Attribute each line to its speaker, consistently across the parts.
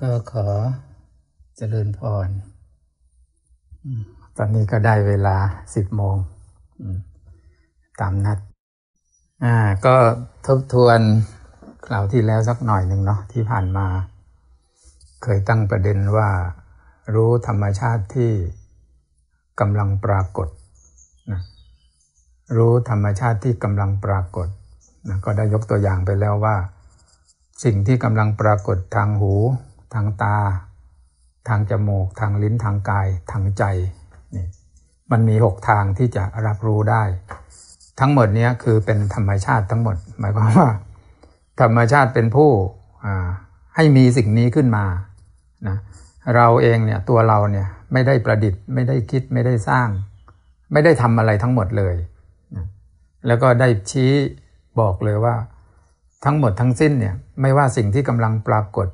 Speaker 1: ก็ขอเจริญพร ตอนนี้ก็ได้เวลาสิบโมงตามนัด อ่า ก็ทบทวนคราวที่แล้วสักหน่อยหนึ่งเนาะที่ผ่านมา เคยตั้งประเด็นว่า รู้ธรรมชาติที่กำลังปรากฏนะรู้ธรรมชาติที่กำลังปรากฏนะก็ได้ยกตัวอย่างไปแล้วว่า สิ่งที่กำลังปรากฏทางหู ทางตา ทางจมูก ทางลิ้นทางกาย ทางใจนี่มันมีหกทางที่จะรับรู้ได้ ทั้งหมดนี้คือเป็นธรรมชาติทั้งหมด หมายความว่า ธรรมชาติเป็นผู้ให้มีสิ่งนี้ขึ้นมานะเราเองเนี่ยตัวเราเนี่ยไม่ได้ประดิษฐ์ ไม่ได้คิดไม่ได้สร้าง ไม่ได้ทำอะไรทั้งหมดเลยนะแล้วก็ได้ชี้บอกเลยว่า ทั้งหมดทั้งสิ้นเนี่ยไม่ว่าสิ่งที่กำลังปรากฏ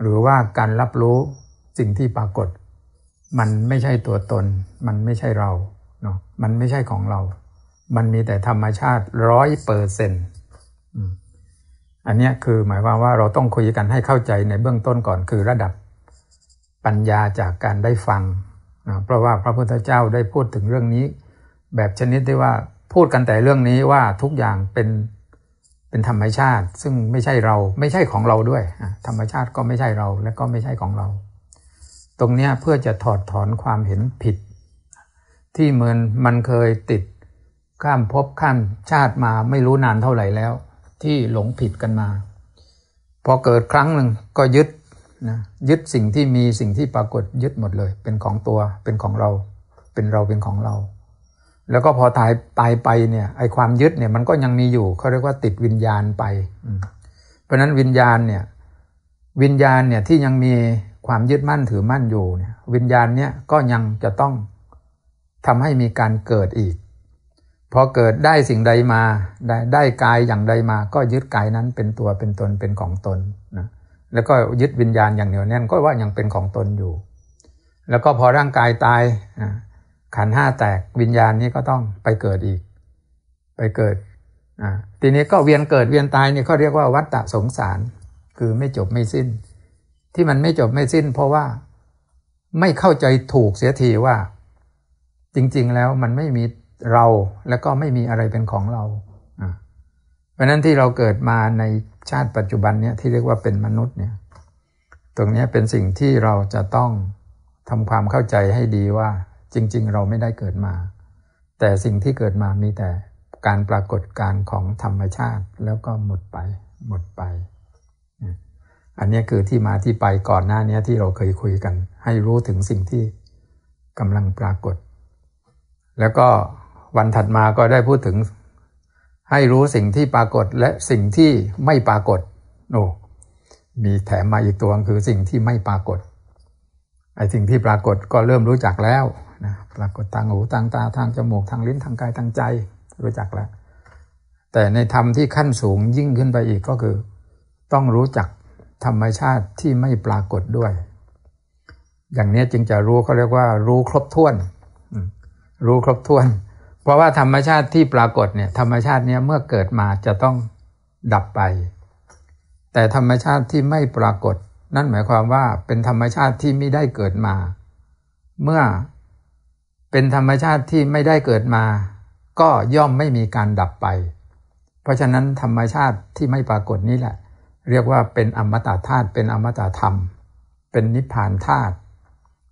Speaker 1: หรือว่าการรับรู้สิ่งที่ปรากฏ มันไม่ใช่ตัวตน มันไม่ใช่เราเนาะมันไม่ใช่ของเรา มันมีแต่ธรรมชาติร้อยเปอร์เซ็นต์อันนี้คือหมายความว่าเราต้องคุยกันให้เข้าใจในเบื้องต้นก่อนคือระดับปัญญาจากการได้ฟังนะเพราะว่าพระพุทธเจ้าได้พูดถึงเรื่องนี้ แบบชนิดที่ว่าพูดกันแต่เรื่องนี้ว่าทุกอย่างเป็น เป็นธรรมชาติ ซึ่งไม่ใช่เราไม่ใช่ของเราด้วย ธรรมชาติก็ไม่ใช่เราและก็ไม่ใช่ของเรา ตรงนี้เพื่อจะถอดถอนความเห็นผิด ที่เหมือนมันเคยติดข้ามภพข้ามชาติมาไม่รู้นานเท่าไหร่แล้ว ที่หลงผิดกันมาพอเกิดครั้งหนึ่งก็ยึดนะยึดสิ่งที่มีสิ่งที่ปรากฏยึดหมดเลย เป็นของตัวเป็นของเรา เป็นเราเป็นของเรา แล้วก็พอตายตายไปเนี่ยไอความยึดเนี่ยมันก็ยังมีอยู่เขาเรียกว่าติดวิญญาณไป เพราะนั้นวิญญาณเนี่ยวิญญาณเนี่ยที่ยังมีความยึดมั่นถือมั่นอยู่เนี่ยวิญญาณเนี่ยก็ยังจะต้องทำให้มีการเกิดอีกพอเกิดได้สิ่งใดมาได้ได้กายอย่างใดมาก็ยึดกายนั้นเป็นตัวเป็นตนเป็นของตนนะแล้วก็ยึดวิญญาณอย่างเหนียวแน่นก็ว่ายังเป็นของตนอยู่ แล้วก็พอร่างกายตายนะ ขันห้าแตกวิญญาณนี้ก็ต้องไปเกิดอีก ไปเกิดอ่าทีนี้ก็เวียนเกิดเวียนตายนี่เขาเรียกว่าวัฏฏะสงสาร คือไม่จบไม่สิ้น ที่มันไม่จบไม่สิ้น เพราะว่าไม่เข้าใจถูกเสียทีว่า จริง ๆ แล้วมันไม่มีเราแล้วก็ไม่มีอะไรเป็นของเราเพราะนั้นที่เราเกิดมาในชาติปัจจุบันเนี้ยที่เรียกว่าเป็นมนุษย์เนี่ย ตรงนี้เป็นสิ่งที่เราจะต้องทำความเข้าใจให้ดีว่า จริง ๆ เราไม่ได้เกิดมา แต่สิ่งที่เกิดมามีแต่การปรากฏการของธรรมชาติแล้วก็หมดไป หมดไป อันนี้คือที่มาที่ไปก่อนหน้านี้ที่เราเคยคุยกัน ให้รู้ถึงสิ่งที่กำลังปรากฏ แล้วก็วันถัดมาก็ได้พูดถึง ให้รู้สิ่งที่ปรากฏและสิ่งที่ไม่ปรากฏโอ้มีแถมมาอีกตัวคือสิ่งที่ไม่ปรากฏไอ้สิ่งที่ปรากฏก็เริ่มรู้จักแล้ว นะปรากฏทางหูทางตาทางจมูกทางลิ้นทางกายทางใจ รู้จักแล้ว แต่ในธรรมที่ขั้นสูงยิ่งขึ้นไปอีกก็คือ ต้องรู้จักธรรมชาติที่ไม่ปรากฏด้วย อย่างนี้จึงจะรู้เขาเรียกว่า รู้ครบถ้วน รู้ครบถ้วน เพราะว่าธรรมชาติที่ปรากฏเนี่ยธรรมชาติเนี้ยเมื่อเกิดมาจะต้องดับไป แต่ธรรมชาติที่ไม่ปรากฏ นั่นหมายความว่าเป็นธรรมชาติที่ไม่ได้เกิดมา เมื่อ เป็นธรรมชาติที่ไม่ได้เกิดมา ก็ย่อมไม่มีการดับไป เพราะฉะนั้นธรรมชาติที่ไม่ปรากฏนี้แหละ เรียกว่าเป็นอมตะธาตุเป็นอมตะธรรม เป็นนิพพานธาตุ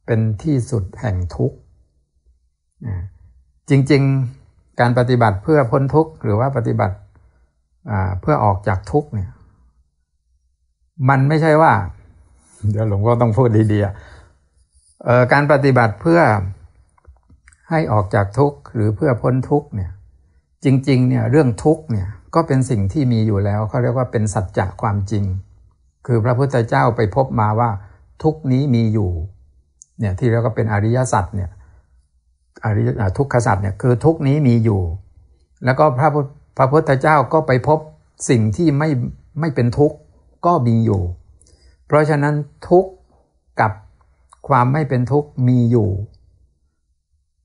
Speaker 1: เป็นที่สุดแห่งทุกข์จริงๆการปฏิบัติเพื่อพ้นทุกข์หรือว่าปฏิบัติเพื่อออกจากทุกข์เนี่ยมันไม่ใช่ว่า เดี๋ยวหลวงพ่อต้องพูดดีๆการปฏิบัติเพื่อ ให้ออกจากทุกข์หรือเพื่อพ้นทุกข์เนี่ยจริงๆเนี่ยเรื่องทุกข์เนี่ยก็เป็นสิ่งที่มีอยู่แล้วเขาเรียกว่าเป็นสัจจะความจริง คือพระพุทธเจ้าไปพบมาว่า ทุกนี้มีอยู่เนี่ยที่เรียกว่าเป็นอริยสัจเนี่ยอริยทุกขสัจเนี่ยคือทุกนี้มีอยู่ แล้วก็พระพระพุทธเจ้าก็ไปพบสิ่งที่ไม่ไม่เป็นทุกข์ก็มีอยู่ เพราะฉะนั้นทุกข์กับความไม่เป็นทุกข์มีอยู่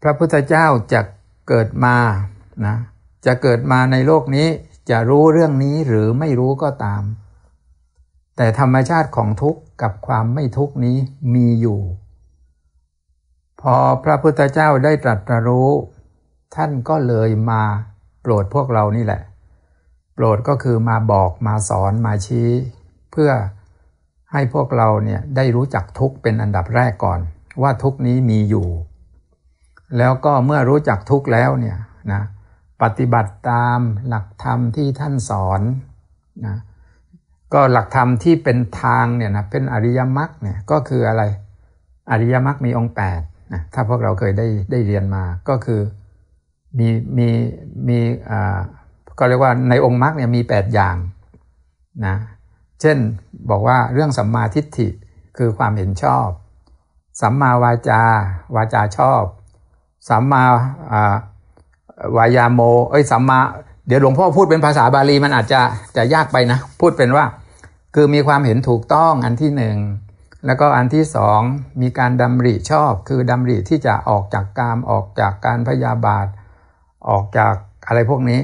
Speaker 1: พระพุทธเจ้าจะเกิดมานะจะเกิดมาในโลกนี้จะรู้เรื่องนี้หรือไม่รู้ก็ตาม แต่ธรรมชาติของทุกข์กับความไม่ทุกข์นี้มีอยู่ พอพระพุทธเจ้าได้ตรัสรู้ ท่านก็เลยมาโปรดพวกเรานี่แหละ โปรดก็คือมาบอกมาสอนมาชี้ เพื่อให้พวกเราเนี่ยได้รู้จักทุกข์เป็นอันดับแรกก่อน ว่าทุกข์นี้มีอยู่ แล้วก็เมื่อรู้จักทุกข์แล้วเนี่ยนะปฏิบัติตามหลักธรรมที่ท่านสอนนะก็หลักธรรมที่เป็นทางเนี่ยนะเป็นอริยมรรคเนี่ยก็คืออะไรอริยมรรคมีองค์8นะถ้าพวกเราเคยได้ได้เรียนมาก็คือมีมีมีอ่าก็เรียกว่าในองค์มรรคเนี่ยมี 8 อย่างนะเช่นบอกว่าเรื่องสัมมาทิฏฐิคือความเห็นชอบ สัมมาวาจา วาจาชอบ สัมมาวายาโม เอ้ยสัมมา เดี๋ยวหลวงพ่อพูดเป็นภาษาบาลีมันอาจจะจะยากไปนะ พูดเป็นว่า คือมีความเห็นถูกต้องอันที่หนึ่งแล้วก็อันที่สองมีการดำริชอบ คือดำริที่จะออกจากกามออกจากการพยาบาท ออกจากอะไรพวกนี้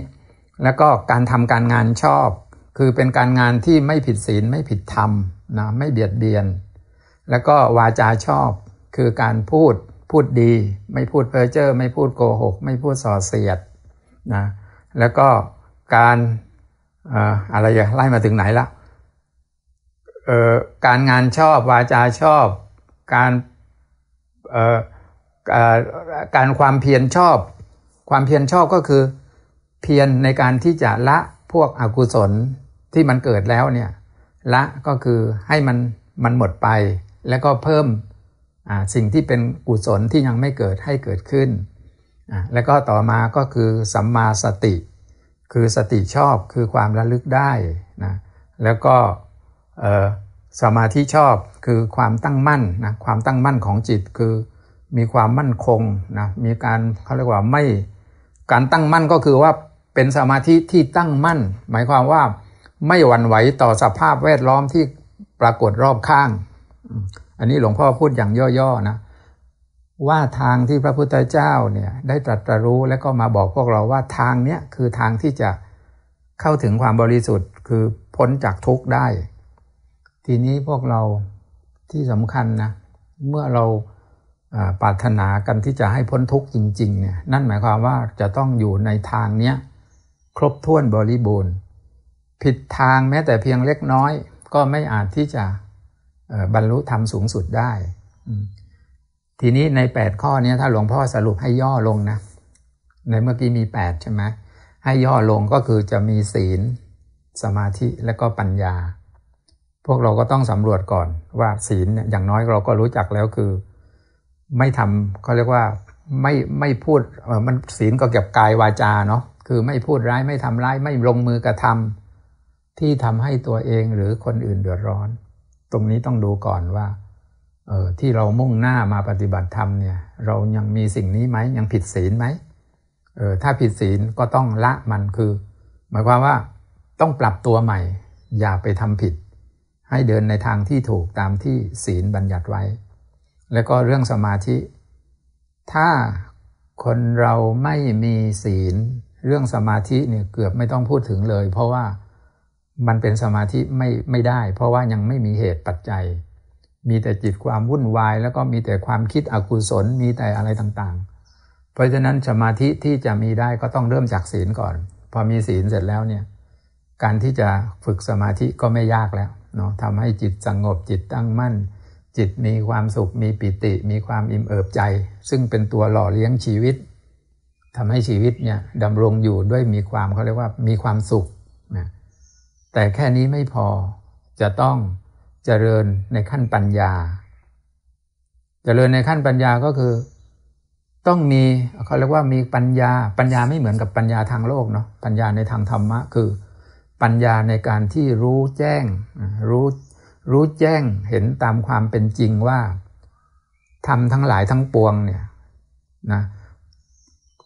Speaker 1: แล้วก็การทำการงานชอบ คือเป็นการงานที่ไม่ผิดศีลไม่ผิดธรรมนะไม่เบียดเบียน แล้วก็วาจาชอบ คือการพูด พูดดี ไม่พูดเพ้อเจ้อไม่พูดโกหก ไม่พูดส่อเสียดนะแล้วก็การอะไรอย่าไล่มาถึงไหนละการงานชอบวาจาชอบ การการความเพียรชอบ ความเพียรชอบก็คือ เพียรในการที่จะละพวกอกุศลที่มันเกิดแล้วเนี่ยละก็คือให้มันมันหมดไป แล้วก็เพิ่ม สิ่งที่เป็นกุศลที่ยังไม่เกิดให้เกิดขึ้น แล้วก็ต่อมาก็คือสัมมาสติ คือสติชอบคือความระลึกได้นะแล้วก็สมาธิชอบคือความตั้งมั่นนะความตั้งมั่นของจิตคือมีความมั่นคงนะมีการเขาเรียกว่าไม่การตั้งมั่นก็คือว่าเป็นสมาธิที่ตั้งมั่น หมายความว่าไม่หวั่นไหวต่อสภาพแวดล้อมที่ปรากฏรอบข้าง อันนี้หลวงพ่อพูดอย่างย่อๆนะว่าทางที่พระพุทธเจ้าเนี่ยได้ตรัสรู้แล้วก็มาบอกพวกเราว่าทางเนี้ยคือทางที่จะเข้าถึงความบริสุทธิ์ คือพ้นจากทุกข์ได้ ทีนี้พวกเราที่สำคัญนะเมื่อเราปรารถนากันที่จะให้พ้นทุกข์จริงๆเนี่ยนั่นหมายความว่าจะต้องอยู่ในทางเนี้ยครบถ้วนบริบูรณ์ ผิดทางแม้แต่เพียงเล็กน้อย ก็ไม่อาจที่จะ บรรลุธรรมสูงสุดได้ ทีนี้ใน 8 ข้อนี้ถ้าหลวงพ่อสรุปให้ย่อลงนะ ในเมื่อกี้มี 8 ใช่ไหมให้ย่อลงก็คือจะมีศีล สมาธิและก็ปัญญา พวกเราก็ต้องสำรวจก่อนว่าศีลอย่างน้อยเราก็รู้จักแล้วคือ ไม่ทำเขาเรียกว่าไม่ไม่พูดมันศีลก็เก็บกายวาจาเนาะคือไม่พูดร้ายไม่ทำร้ายไม่ลงมือกระทำที่ทำให้ตัวเองหรือคนอื่นเดือดร้อน ตรงนี้ต้องดูก่อนว่าเออที่เรามุ่งหน้ามาปฏิบัติธรรมเนี่ย เรายังมีสิ่งนี้ไหมยังผิดศีลไหมเออถ้าผิดศีลก็ต้องละมันคือ หมายความว่าต้องปรับตัวใหม่ อย่าไปทำผิด ให้เดินในทางที่ถูกตามที่ศีลบัญญัติไว้ แล้วก็เรื่องสมาธิ ถ้าคนเราไม่มีศีล เรื่องสมาธิเนี่ยเกือบไม่ต้องพูดถึงเลย เพราะว่า มันเป็นสมาธิไม่ไม่ได้ เพราะว่ายังไม่มีเหตุปัจจัย มีแต่จิตความวุ่นวาย แล้วก็มีแต่ความคิดอกุศลมีแต่อะไรต่างๆ เพราะฉะนั้นสมาธิที่จะมีได้ก็ต้องเริ่มจากศีลก่อน พอมีศีลเสร็จแล้วเนี่ยการที่จะฝึกสมาธิก็ไม่ยากแล้วเนาะทำให้จิตสงบจิตตั้งมั่น จิตมีความสุขมีปิติ มีความอิ่มเอิบใจ ซึ่งเป็นตัวหล่อเลี้ยงชีวิตทำให้ชีวิตเนี่ยดำรงอยู่ด้วยมีความเขาเรียกว่ามีความสุข แต่แค่นี้ไม่พอจะต้องเจริญในขั้นปัญญา เจริญในขั้นปัญญาก็คือ ต้องมีเขาเรียกว่ามีปัญญา ปัญญาไม่เหมือนกับปัญญาทางโลกเนาะปัญญาในทางธรรมะคือ ปัญญาในการที่รู้แจ้งรู้รู้แจ้งเห็นตามความเป็นจริงว่าทำทั้งหลายทั้งปวงเนี่ยนะ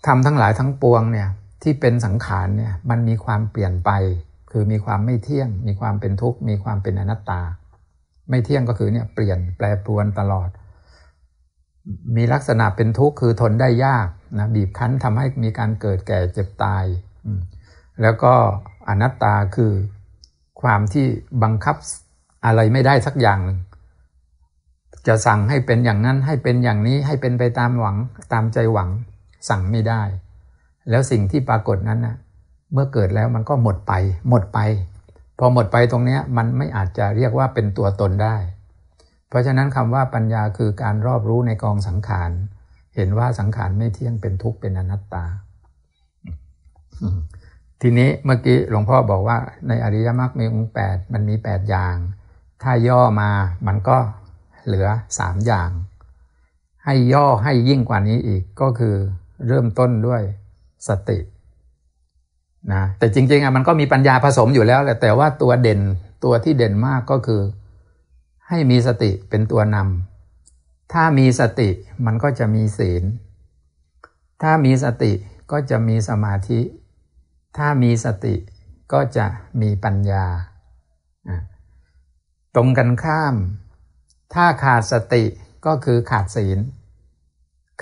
Speaker 1: ทำทั้งหลายทั้งปวงเนี่ยที่เป็นสังขารเนี่ยมันมีความเปลี่ยนไป คือมีความไม่เที่ยง มีความเป็นทุกข์ มีความเป็นอนัตตา ไม่เที่ยงก็คือเนี่ยเปลี่ยนแปรปรวนตลอด มีลักษณะเป็นทุกข์คือทนได้ยากนะบีบคั้นทำให้มีการเกิดแก่เจ็บตาย แล้วก็อนัตตาคือความที่บังคับอะไรไม่ได้สักอย่างหนึ่งจะสั่งให้เป็นอย่างนั้นให้เป็นอย่างนี้ให้เป็นไปตามหวังตามใจหวังสั่งไม่ได้ แล้วสิ่งที่ปรากฏนั้นนะ เมื่อเกิดแล้วมันก็หมดไป หมดไป พอหมดไปตรงนี้มันไม่อาจจะเรียกว่าเป็นตัวตนได้ เพราะฉะนั้นคำว่าปัญญาคือการรอบรู้ในกองสังขาร เห็นว่าสังขารไม่เที่ยงเป็นทุกข์เป็นอนัตตา ทีนี้เมื่อกี้หลวงพ่อบอกว่าในอริยมรรคมีองค์แปดมันมีแปดอย่าง ถ้าย่อมามันก็เหลือสามอย่าง ให้ย่อให้ยิ่งกว่านี้อีกก็คือเริ่มต้นด้วยสติ นะแต่จริงๆอะมันก็มีปัญญาผสมอยู่แล้วแหละแต่ว่าตัวเด่นตัวที่เด่นมากก็คือ ให้มีสติเป็นตัวนำถ้ามีสติมันก็จะมีศีล ถ้ามีสติก็จะมีสมาธิ ถ้ามีสติก็จะมีปัญญา ตรงกันข้าม ถ้าขาดสติก็คือขาดศีล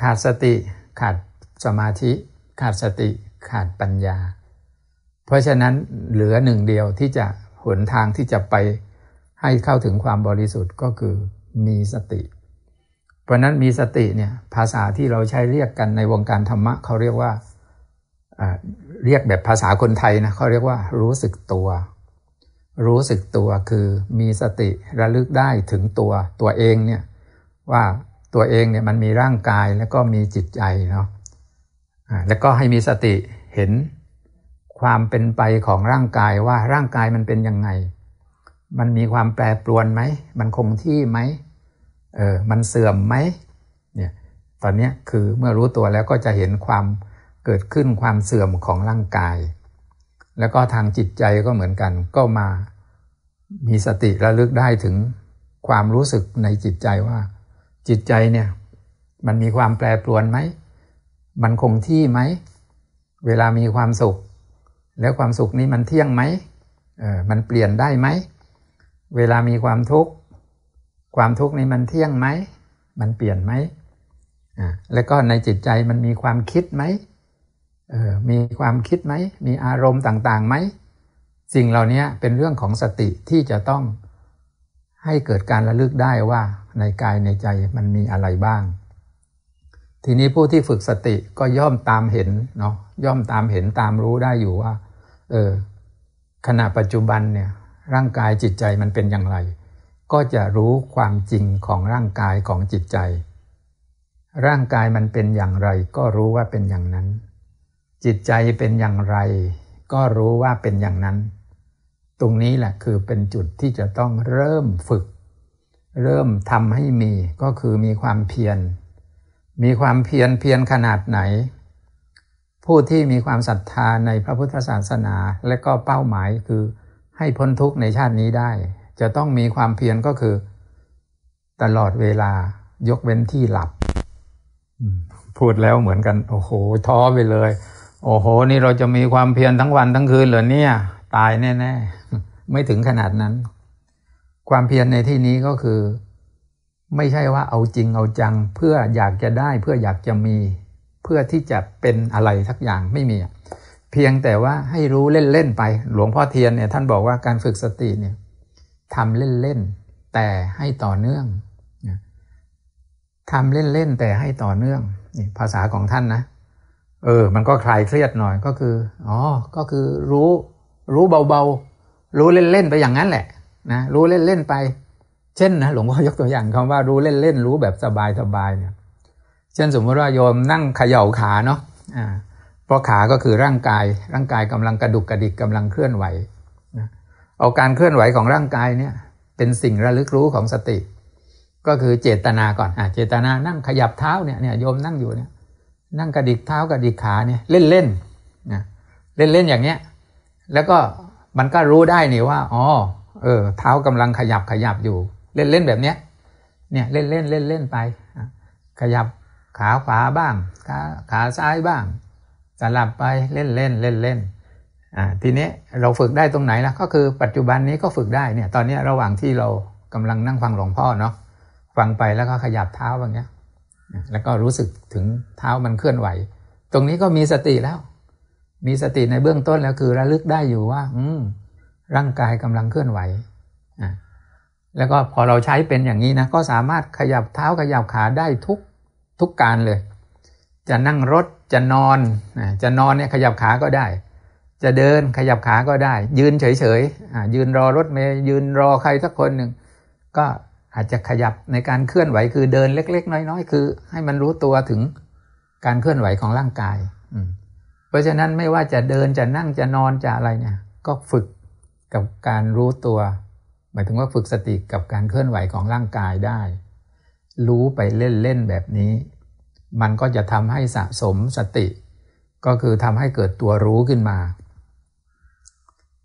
Speaker 1: ขาดสติขาดสมาธิ ขาดสติขาดปัญญา เพราะฉะนั้นเหลือหนึ่งเดียวที่จะหนทางที่จะไปให้เข้าถึงความบริสุทธิ์ก็คือมีสติ เพราะนั้นมีสติเนี่ยภาษาที่เราใช้เรียกกันในวงการธรรมะเขาเรียกว่าเรียกแบบภาษาคนไทยนะเขาเรียกว่ารู้สึกตัว รู้สึกตัวคือมีสติระลึกได้ถึงตัวตัวเองเนี่ยว่าตัวเองเนี่ยมันมีร่างกายแล้วก็มีจิตใจเนาะแล้วก็ให้มีสติเห็น ความเป็นไปของร่างกายว่าร่างกายมันเป็นยังไง มันมีความแปรปรวนไหม มันคงที่ไหมเออมันเสื่อมไหมเนี่ยตอนนี้คือเมื่อรู้ตัวแล้วก็จะเห็นความเกิดขึ้นความเสื่อมของร่างกาย แล้วก็ทางจิตใจก็เหมือนกัน ก็มามีสติระลึกได้ถึงความรู้สึกในจิตใจว่า จิตใจเนี่ยมันมีความแปรปรวนไหม มันคงที่ไหม เวลามีความสุข แล้วความสุขนี้มันเที่ยงไหมเออมันเปลี่ยนได้ไหม เวลามีความทุกข์ ความทุกข์นี้มันเที่ยงไหม มันเปลี่ยนไหมอ่าแล้วก็ในจิตใจมันมีความคิดไหมเออมีความคิดไหม มีอารมณ์ต่างๆไหม สิ่งเหล่านี้เป็นเรื่องของสติที่จะต้องให้เกิดการระลึกได้ว่าในกายในใจมันมีอะไรบ้าง ทีนี้ผู้ที่ฝึกสติก็ย่อมตามเห็นเนาะย่อมตามเห็นตามรู้ได้อยู่ว่า เออขณะปัจจุบันเนี่ยร่างกายจิตใจมันเป็นอย่างไร ก็จะรู้ความจริงของร่างกายของจิตใจ ร่างกายมันเป็นอย่างไร ก็รู้ว่าเป็นอย่างนั้น จิตใจเป็นอย่างไร ก็รู้ว่าเป็นอย่างนั้น ตรงนี้แหละคือเป็นจุดที่จะต้องเริ่มฝึก เริ่มทำให้มีก็คือมีความเพียรมีความเพียรเพียรขนาดไหน ผู้ที่มีความศรัทธาในพระพุทธศาสนา และก็เป้าหมายคือให้พ้นทุกข์ในชาตินี้ได้ จะต้องมีความเพียรก็คือ ตลอดเวลายกเว้นที่หลับ พูดแล้วเหมือนกัน โอ้โห ท้อไปเลย โอ้โห นี่เราจะมีความเพียรทั้งวันทั้งคืนเหรอเนี่ย ตายแน่ๆ ไม่ถึงขนาดนั้น ความเพียรในที่นี้ก็คือ ไม่ใช่ว่าเอาจริงเอาจัง เพื่ออยากจะได้เพื่ออยากจะมี เพื่อที่จะเป็นอะไรทักอย่างไม่มี เพียงแต่ว่าให้รู้เล่น ๆ ไป หลวงพ่อเทียนเนี่ยท่านบอกว่าการฝึกสติเนี่ยทำเล่น ๆ แต่ให้ต่อเนื่องทำเล่น ๆ แต่ให้ต่อเนื่องนี่ภาษาของท่านนะ เออ มันก็คลายเครียดหน่อยก็คือ อ๋อ ก็คือรู้ รู้เบาๆ รู้เล่น ๆ ไปอย่างนั้นแหละนะ รู้เล่น ๆ ไป เช่นนะ หลวงพ่อยกตัวอย่างคำว่ารู้เล่นเล่นรู้แบบสบายสบายเนี่ย เช่นสมมติว่าโยมนั่งเขย่าขาเนาะเพราะขาก็คือร่างกาย ร่างกายกำลังกระดุกกระดิกกำลังเคลื่อนไหวเอาการเคลื่อนไหวของร่างกายเนี่ยเป็นสิ่งระลึกรู้ของสติ ก็คือเจตนาก่อนอเจตนานั่งขยับเท้าเนี่ยเนี่ยโยมนั่งอยู่เนี่ยนั่งกระดิกเท้ากระดิกขาเนี่ยเล่นเล่นนะเล่นเล่นอย่างเนี้ยแล้วก็มันก็รู้ได้นี่ว่าอ๋อเออเท้ากำลังขยับขยับอยู่ เล่นเล่นแบบเนี้ยเนี่ยเล่นเล่นเล่นเล่นไปขยับ ขาขวาบ้าง ขาขาซ้ายบ้าง สลับไปเล่นเล่นเล่นเล่นอ่าทีนี้เราฝึกได้ตรงไหนล่ะก็คือปัจจุบันนี้ก็ฝึกได้เนี่ยตอนนี้ระหว่างที่เรากำลังนั่งฟังหลวงพ่อเนาะฟังไปแล้วก็ขยับเท้าแบบนี้แล้วก็รู้สึกถึงเท้ามันเคลื่อนไหว ตรงนี้ก็มีสติแล้ว มีสติในเบื้องต้นแล้วคือระลึกได้อยู่ว่า อืมร่างกายกำลังเคลื่อนไหวอ่าแล้วก็พอเราใช้เป็นอย่างนี้นะก็สามารถขยับเท้าขยับขาได้ทุก ทุกการเลย จะนั่งรถจะนอนจะนอนเนี่ยขยับขาก็ได้ จะเดินขยับขาก็ได้ ยืนเฉยๆยืนรอรถเมย์ยืนรอใครสักคนหนึ่งก็อาจจะขยับในการเคลื่อนไหวคือเดินเล็ก ๆ น้อย ๆ คือ ให้มันรู้ตัวถึงการเคลื่อนไหวของร่างกายเพราะฉะนั้นไม่ว่าจะเดินจะนั่งจะนอนจะอะไรเนี่ย ก็ฝึกกับการรู้ตัว หมายถึงว่าฝึกสติกับการเคลื่อนไหวของร่างกายได้ รู้ไปเล่นๆแบบนี้ มันก็จะทำให้สะสมสติ ก็คือทำให้เกิดตัวรู้ขึ้นมา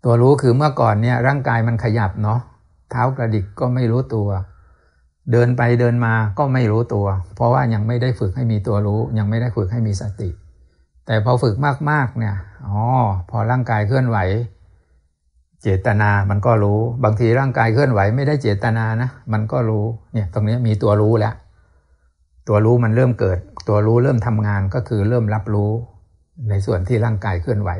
Speaker 1: ตัวรู้คือเมื่อก่อนเนี่ยร่างกายมันขยับเนาะเท้ากระดิกก็ไม่รู้ตัว เดินไปเดินมาก็ไม่รู้ตัว เพราะว่ายังไม่ได้ฝึกให้มีตัวรู้ ยังไม่ได้ฝึกให้มีสติ แต่พอฝึกมากๆเนี่ยอ๋อพอร่างกายเคลื่อนไหว เจตนามันก็รู้ บางทีร่างกายเคลื่อนไหวไม่ได้เจตนานะ มันก็รู้เนี่ยตรงนี้มีตัวรู้แล้ว ตัวรู้มันเริ่มเกิด ตัวรู้เริ่มทำงานก็คือเริ่มรับรู้ในส่วนที่ร่างกายเคลื่อนไหว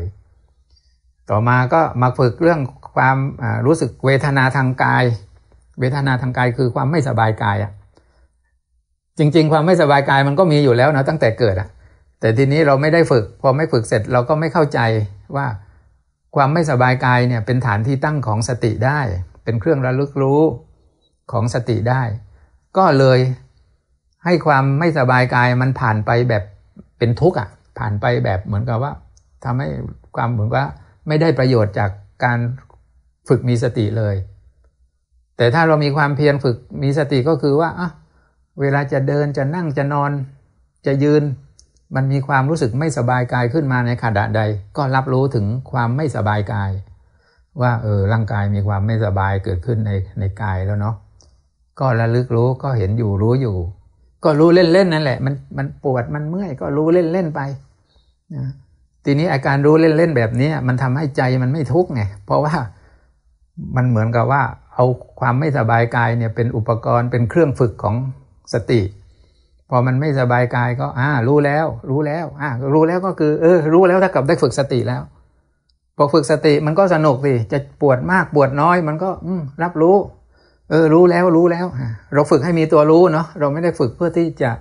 Speaker 1: ต่อมาก็มาฝึกเรื่องความรู้สึกเวทนาทางกาย เวทนาทางกายคือความไม่สบายกายอะจริง ๆ ความไม่สบายกายมันก็มีอยู่แล้วนะตั้งแต่เกิดอะแต่ทีนี้เราไม่ได้ฝึก พอไม่ฝึกเสร็จเราก็ไม่เข้าใจว่า ความไม่สบายกายเนี่ยเป็นฐานที่ตั้งของสติได้ เป็นเครื่องระลึกรู้ของสติได้ ก็เลยให้ความไม่สบายกายมันผ่านไปแบบเป็นทุกข์อะผ่านไปแบบเหมือนกับว่าทำให้ความเหมือนว่าไม่ได้ประโยชน์จากการฝึกมีสติเลย แต่ถ้าเรามีความเพียรฝึกมีสติก็คือว่าอะเวลาจะเดินจะนั่งจะนอน จะยืน มันมีความรู้สึกไม่สบายกายขึ้นมาในขณะใด ก็รับรู้ถึงความไม่สบายกาย ว่าเออร่างกายมีความไม่สบายเกิดขึ้นในในกายแล้วเนาะก็ระลึกรู้ก็เห็นอยู่รู้อยู่ ก็รู้เล่นๆนั่นแหละ มันมันปวดมันเมื่อยก็รู้เล่นๆไปนะทีนี้อาการรู้เล่นๆแบบนี้มันทำให้ใจมันไม่ทุกข์ไงเพราะว่ามันเหมือนกับว่า เอาความไม่สบายกายเนี่ยเป็นอุปกรณ์เป็นเครื่องฝึกของสติ พอมันไม่สบายกายก็ อ่า รู้แล้ว รู้แล้วอ่ารู้แล้วก็คือเออ รู้แล้วถ้ากับได้ฝึกสติแล้ว พอฝึกสติมันก็สนุกสิจะปวดมากปวดน้อย มันก็ อืรับรู้ เออ รู้แล้วรู้แล้วเราฝึกให้มีตัวรู้เนาะเราไม่ได้ฝึกเพื่อที่จะ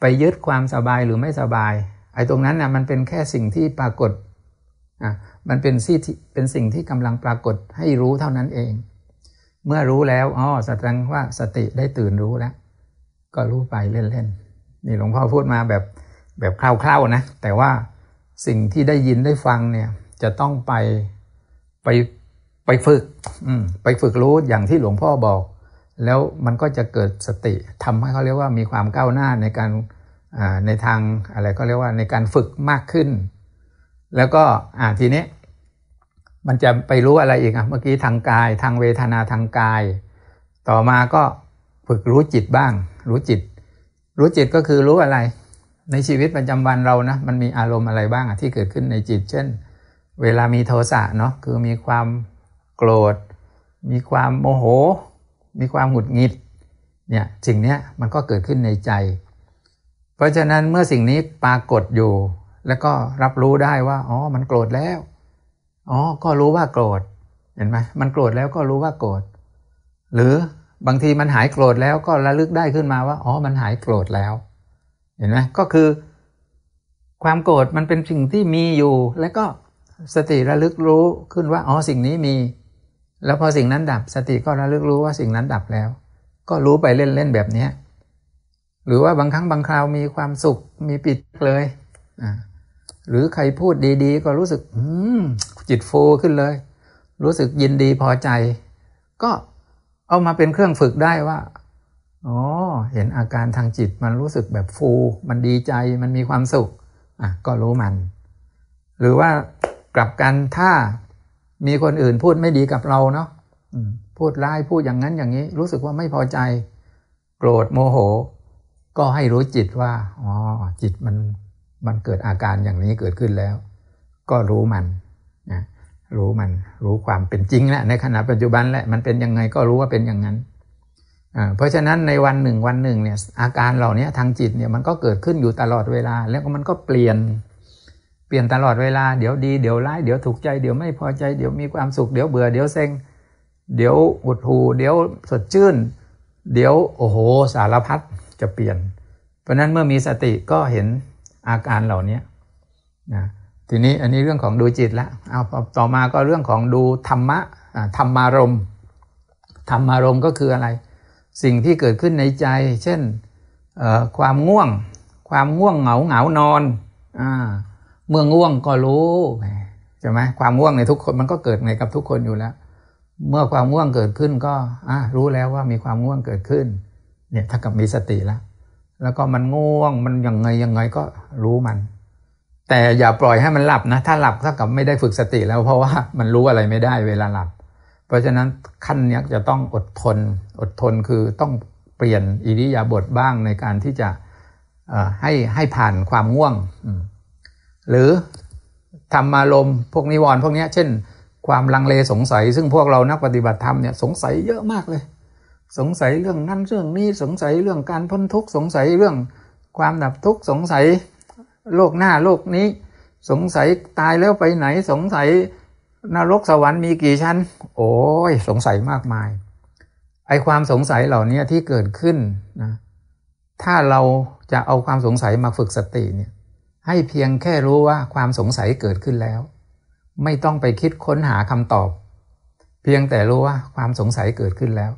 Speaker 1: ไปยึดความสบายหรือไม่สบาย ไอ้ตรงนั้นนะมันเป็นแค่สิ่งที่ปรากฏอ่ามันเป็นสิ่งที่เป็นสิ่งที่กำลังปรากฏให้รู้เท่านั้นเอง เมื่อรู้แล้วอ๋อแสดงว่าสติได้ตื่นรู้แล้ว ก็รู้ไปเล่นๆนี่หลวงพ่อพูดมาแบบแบบคร่าวๆนะ แต่ว่าสิ่งที่ได้ยินได้ฟังเนี่ยจะต้องไปไปไปฝึกไปฝึกรู้อย่างที่หลวงพ่อบอก แล้วมันก็จะเกิดสติทำให้เขาเรียกว่ามีความก้าวหน้าในการในทางอะไรก็เรียกว่าในการฝึกมากขึ้น แล้วก็อ่าทีนี้มันจะไปรู้อะไรอีกอะเมื่อกี้ทางกาย ทางเวทนาทางกาย ต่อมาก็ฝึกรู้จิตบ้าง รู้จิต รู้จิตก็คือรู้อะไร ในชีวิตประจำวันเรานะมันมีอารมณ์อะไรบ้างอะที่เกิดขึ้นในจิต เช่น เวลามีโทสะเนาะคือมีความโกรธ มีความโมโห มีความหงุดหงิดเนี่ยสิ่งนี้มันก็เกิดขึ้นในใจ เพราะฉะนั้นเมื่อสิ่งนี้ปรากฏอยู่ แล้วก็รับรู้ได้ว่าอ๋อมันโกรธแล้วอ๋อก็รู้ว่าโกรธเห็นไหมมันโกรธแล้วก็รู้ว่าโกรธหรือ บางทีมันหายโกรธแล้วก็ระลึกได้ขึ้นมาว่าอ๋อมันหายโกรธแล้ว เห็นไหมก็คือ ความโกรธมันเป็นสิ่งที่มีอยู่ แล้วก็สติระลึกรู้ขึ้นว่าอ๋อสิ่งนี้มี แล้วพอสิ่งนั้นดับ สติก็ระลึกรู้ว่าสิ่งนั้นดับแล้ว ก็รู้ไปเล่นๆแบบนี้หรือว่าบางครั้งบางคราวมีความสุขมีปิดเลยหรือใครพูดดีๆ ก็รู้สึกจิตฟูขึ้นเลย รู้สึกยินดีพอใจ ก็ เอามาเป็นเครื่องฝึกได้ว่าอ๋อเห็นอาการทางจิตมันรู้สึกแบบฟู มันดีใจมันมีความสุขอะก็รู้มัน หรือว่ากลับกันถ้ามีคนอื่นพูดไม่ดีกับเราเนาะพูดร้ายพูดอย่างนั้นอย่างนี้ รู้สึกว่าไม่พอใจ โกรธโมโห ก็ให้รู้จิตว่าอ๋อจิตมันมันเกิดอาการอย่างนี้เกิดขึ้นแล้ว ก็รู้มันนะ รู้มันรู้ความเป็นจริงแหละในขณะปัจจุบันแหละมันเป็นยังไงก็รู้ว่าเป็นอย่างนั้นเพราะฉะนั้นในวันหนึ่งวันหนึ่งเนี่ยอาการเหล่านี้ทางจิตเนี่ยมันก็เกิดขึ้นอยู่ตลอดเวลา แล้วก็มันก็เปลี่ยนเปลี่ยนตลอดเวลาเดี๋ยวดีเดี๋ยวร้ายเดี๋ยวถูกใจเดี๋ยวไม่พอใจเดี๋ยวมีความสุขเดี๋ยวเบื่อเดี๋ยวเซ็งเดี๋ยวอุดหูเดี๋ยวสดชื่น เดี๋ยวโอ้โหสารพัดจะเปลี่ยน เพราะนั้นเมื่อมีสติก็เห็นอาการเหล่านี้นะ ทีนี้อันนี้เรื่องของดูจิตแล้วเอาต่อมาก็เรื่องของดูธรรมะธรรมารมธรรมารมก็คืออะไร สิ่งที่เกิดขึ้นในใจ เช่นความง่วง ความง่วงเหงาเหงานอนอเมื่อง่วงก็รู้ใช่ไหมความง่วงในทุกคนมันก็เกิดในกับทุกคนอยู่แล้ว เมื่อความง่วงเกิดขึ้นก็รู้แล้วว่ามีความง่วงเกิดขึ้นเนี่ยถ้ากับมีสติแล้วแล้วก็มันง่วงมันยังไงยังไงก็รู้มัน แต่อย่าปล่อยให้มันหลับนะ ถ้าหลับเท่ากับไม่ได้ฝึกสติแล้วเพราะว่ามันรู้อะไรไม่ได้เวลาหลับ เพราะฉะนั้นขั้นนี้จะต้องอดทน อดทนคือต้องเปลี่ยนอิริยาบถบ้างในการที่จะให้ให้ผ่านความง่วง หรือธรรมารมพวกนิวรณ์พวกนี้เช่น ความลังเลสงสัย ซึ่งพวกเรานักปฏิบัติธรรมเนี่ยสงสัยเยอะมากเลย สงสัยเรื่องนั้นเรื่องนี้สงสัยเรื่องการพ้นทุกข์สงสัยเรื่องความดับทุกข์สงสัย โลกหน้าโลกนี้ สงสัยตายแล้วไปไหน สงสัยนรกสวรรค์มีกี่ชั้น โอ้ยสงสัยมากมาย ไอความสงสัยเหล่านี้ที่เกิดขึ้นนะถ้าเราจะเอาความสงสัยมาฝึกสติเนี่ย ให้เพียงแค่รู้ว่าความสงสัยเกิดขึ้นแล้ว ไม่ต้องไปคิดค้นหาคำตอบ เพียงแต่รู้ว่าความสงสัยเกิดขึ้นแล้ว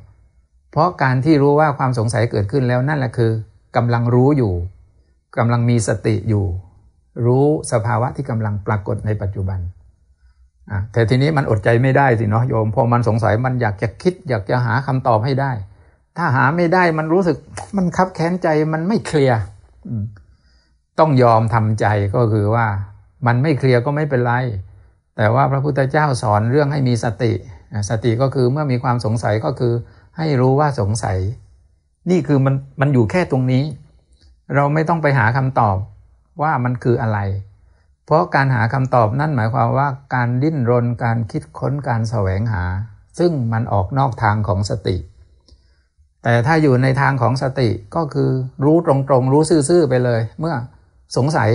Speaker 1: เพราะการที่รู้ว่าความสงสัยเกิดขึ้นแล้วนั่นแหละคือกำลังรู้อยู่ กำลังมีสติอยู่ รู้สภาวะที่กำลังปรากฏในปัจจุบันแต่ทีนี้มันอดใจไม่ได้สิเนาะโยมพอมันสงสัยมันอยากจะคิด อยากจะหาคำตอบให้ได้ ถ้าหาไม่ได้มันรู้สึกมันคับแค้นใจมันไม่เคลียร์ต้องยอมทำใจก็คือว่า มันไม่เคลียร์ก็ไม่เป็นไร แต่ว่าพระพุทธเจ้าสอนเรื่องให้มีสติ สติก็คือเมื่อมีความสงสัยก็คือ ให้รู้ว่าสงสัย นี่คือมันมันอยู่แค่ตรงนี้ เราไม่ต้องไปหาคำตอบว่ามันคืออะไร เพราะการหาคำตอบนั่นหมายความว่าการดิ้นรนการคิดค้นการแสวงหา ซึ่งมันออกนอกทางของสติ แต่ถ้าอยู่ในทางของสติก็คือรู้ตรงๆ รู้ซื่อๆไปเลย เมื่อสงสัย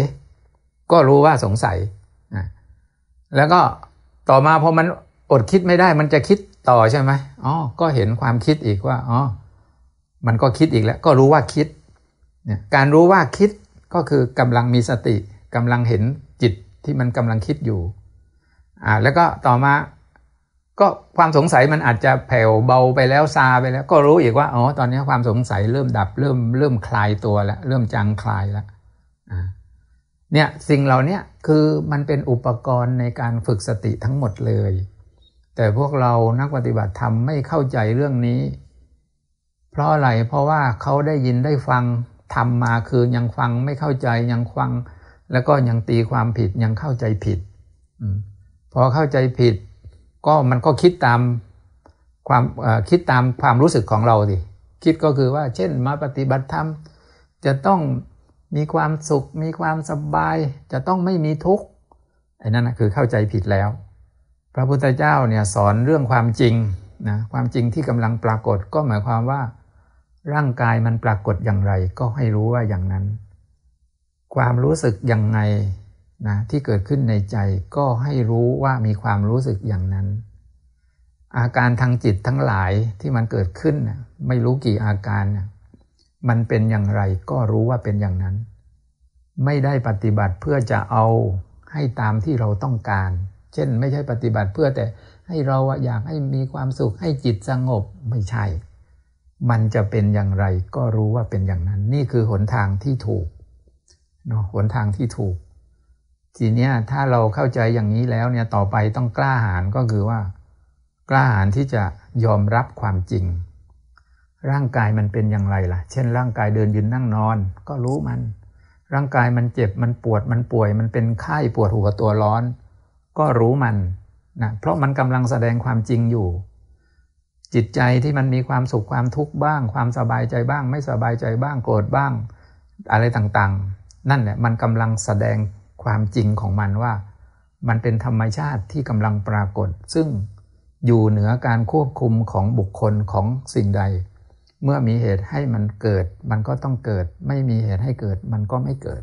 Speaker 1: ก็รู้ว่าสงสัย แล้วก็ต่อมาพอมันอดคิดไม่ได้มันจะคิดต่อใช่ไหมอ๋อ ก็เห็นความคิดอีกว่า อ๋อ มันก็คิดอีกแล้ว ก็รู้ว่าคิด การรู้ว่าคิดก็คือกำลังมีสติกำลังเห็นจิตที่มันกำลังคิดอยู่อ่าแล้วก็ต่อมาก็ความสงสัยมันอาจจะแผ่วเบาไปแล้วซาไปแล้ว ก็รู้อีกว่าอ๋อตอนนี้ความสงสัยเริ่มดับเริ่มเริ่มคลายตัวแล้วเริ่มจางคลายแล้วเนี่ยสิ่งเหล่านี้คือมันเป็นอุปกรณ์ในการฝึกสติทั้งหมดเลย แต่พวกเรานักปฏิบัติธรรมไม่เข้าใจเรื่องนี้ เพราะอะไรเพราะว่าเขาได้ยินได้ฟัง ทำมาคือยังฟังไม่เข้าใจยังฟัง แล้วก็ยังตีความผิดยังเข้าใจผิดพอเข้าใจผิด ก็มันก็คิดตามความคิดตามความรู้สึกของเราสิคิดก็คือว่า เช่นมาปฏิบัติธรรมจะต้องมีความสุข มีความสบาย จะต้องไม่มีทุกข์ไอ้นั่นนะคือเข้าใจผิดแล้ว พระพุทธเจ้าเนี่ยสอนเรื่องความจริงนะความจริงที่กำลังปรากฏก็หมายความว่า ร่างกายมันปรากฏอย่างไร ก็ให้รู้ว่าอย่างนั้น ความรู้สึกอย่างไงนะที่เกิดขึ้นในใจก็ให้รู้ว่ามีความรู้สึกอย่างนั้น อาการทางจิตทั้งหลายที่มันเกิดขึ้นไม่รู้กี่อาการนมันเป็นอย่างไรก็รู้ว่าเป็นอย่างนั้น ไม่ได้ปฏิบัติเพื่อจะเอาให้ตามที่เราต้องการ เช่น ไม่ใช่ปฏิบัติเพื่อแต่ให้เราอยากให้มีความสุขให้จิตสงบไม่ใช่ มันจะเป็นอย่างไรก็รู้ว่าเป็นอย่างนั้น นี่คือหนทางที่ถูกเนาะหนทางที่ถูก ทีเนี้ยถ้าเราเข้าใจอย่างนี้แล้วเนี่ยต่อไปต้องกล้าหาญก็คือว่า กล้าหาญที่จะยอมรับความจริง ร่างกายมันเป็นอย่างไรล่ะ เช่น ร่างกายเดินยืนนั่งนอน ก็รู้มัน ร่างกายมันเจ็บมันปวดมันป่วย มันเป็นไข้ปวดหัวตัวร้อน ก็รู้มันนะเพราะมันกำลังแสดงความจริงอยู่ จิตใจที่มันมีความสุขความทุกข์บ้าง ความสบายใจบ้าง ไม่สบายใจบ้างโกรธบ้าง อะไรต่างๆ นั่นแหละมันกำลังแสดงความจริงของมันว่า มันเป็นธรรมชาติที่กำลังปรากฏ ซึ่งอยู่เหนือการควบคุมของบุคคลของสิ่งใด เมื่อมีเหตุให้มันเกิด มันก็ต้องเกิด ไม่มีเหตุให้เกิด มันก็ไม่เกิด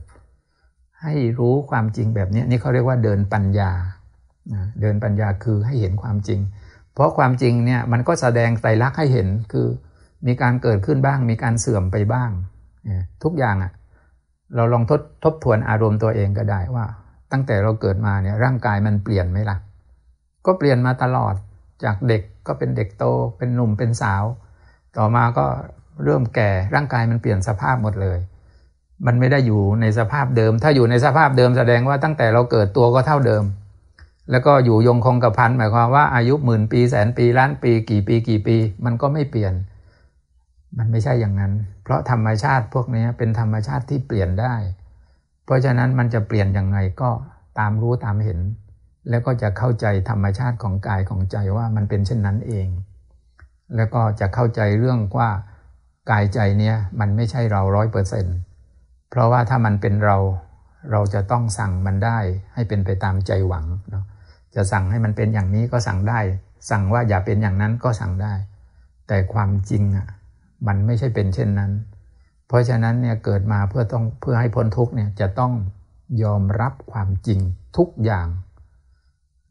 Speaker 1: ให้รู้ความจริงแบบนี้นี่เขาเรียกว่าเดินปัญญาเดินปัญญาคือให้เห็นความจริง เพราะความจริงเนี่ยมันก็แสดงไตรลักษณ์ให้เห็นคือมีการเกิดขึ้นบ้าง มีการเสื่อมไปบ้าง ทุกอย่างอะ่ะเราลองทบทบทวนอารมณ์ตัวเองก็ได้ว่า ตั้งแต่เราเกิดมาเนี่ยร่างกายมันเปลี่ยนไหมล่ะ ก็เปลี่ยนมาตลอดจากเด็กก็เป็นเด็กโต เป็นหนุ่มเป็นสาว ต่อมาก็เริ่มแก่ร่างกายมันเปลี่ยนสภาพหมดเลย มันไม่ได้อยู่ในสภาพเดิม ถ้าอยู่ในสภาพเดิมแสดงว่าตั้งแต่เราเกิดตัวก็เท่าเดิม แล้วก็อยู่ยงคงกระพันหมายความว่าอายุหมื่นปีแสนปีล้านปีกี่ปีกี่ปี มันก็ไม่เปลี่ยน มันไม่ใช่อย่างนั้น เพราะธรรมชาติพวกนี้เป็นธรรมชาติที่เปลี่ยนได้ เพราะฉะนั้นมันจะเปลี่ยนยังไงก็ตามรู้ตามเห็น แล้วก็จะเข้าใจธรรมชาติของกายของใจว่ามันเป็นเช่นนั้นเอง แล้วก็จะเข้าใจเรื่องว่ากายใจเนี้ยมันไม่ใช่เราร้อยเปอร์เซ็นต์เพราะว่าถ้ามันเป็นเรา เราจะต้องสั่งมันได้ให้เป็นไปตามใจหวังเนาะจะสั่งให้มันเป็นอย่างนี้ก็สั่งได้ สั่งว่าอย่าเป็นอย่างนั้นก็สั่งได้ แต่ความจริงอะมันไม่ใช่เป็นเช่นนั้น เพราะฉะนั้นเนี่ยเกิดมาเพื่อต้องเพื่อให้พ้นทุกเนี่ยจะต้องยอมรับความจริงทุกอย่าง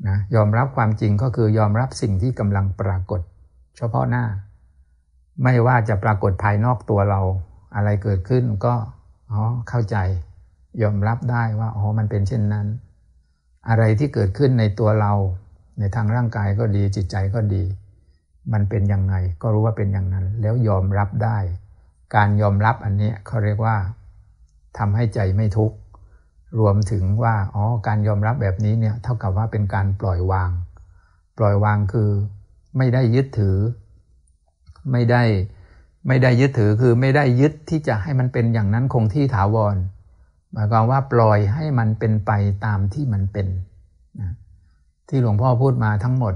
Speaker 1: นะยอมรับความจริงก็คือยอมรับสิ่งที่กำลังปรากฏ เฉพาะหน้า ไม่ว่าจะปรากฏภายนอกตัวเรา อะไรเกิดขึ้นก็อ๋อเข้าใจ ยอมรับได้ว่าอ๋อมันเป็นเช่นนั้น อะไรที่เกิดขึ้นในตัวเรา ในทางร่างกายก็ดีจิตใจก็ดี มันเป็นยังไง ก็รู้ว่าเป็นอย่างนั้น แล้วยอมรับได้ การยอมรับอันนี้เขาเรียกว่าทำให้ใจไม่ทุกข์รวมถึงว่าอ๋อการยอมรับแบบนี้เนี่ยเท่ากับว่าเป็นการปล่อยวาง ปล่อยวางคือไม่ได้ยึดถือ ไม่ได้ไม่ได้ยึดถือคือไม่ได้ยึดที่จะให้มันเป็นอย่างนั้นคงที่ถาวร หมายความว่าปล่อยให้มันเป็นไปตามที่มันเป็นนะที่หลวงพ่อพูดมาทั้งหมด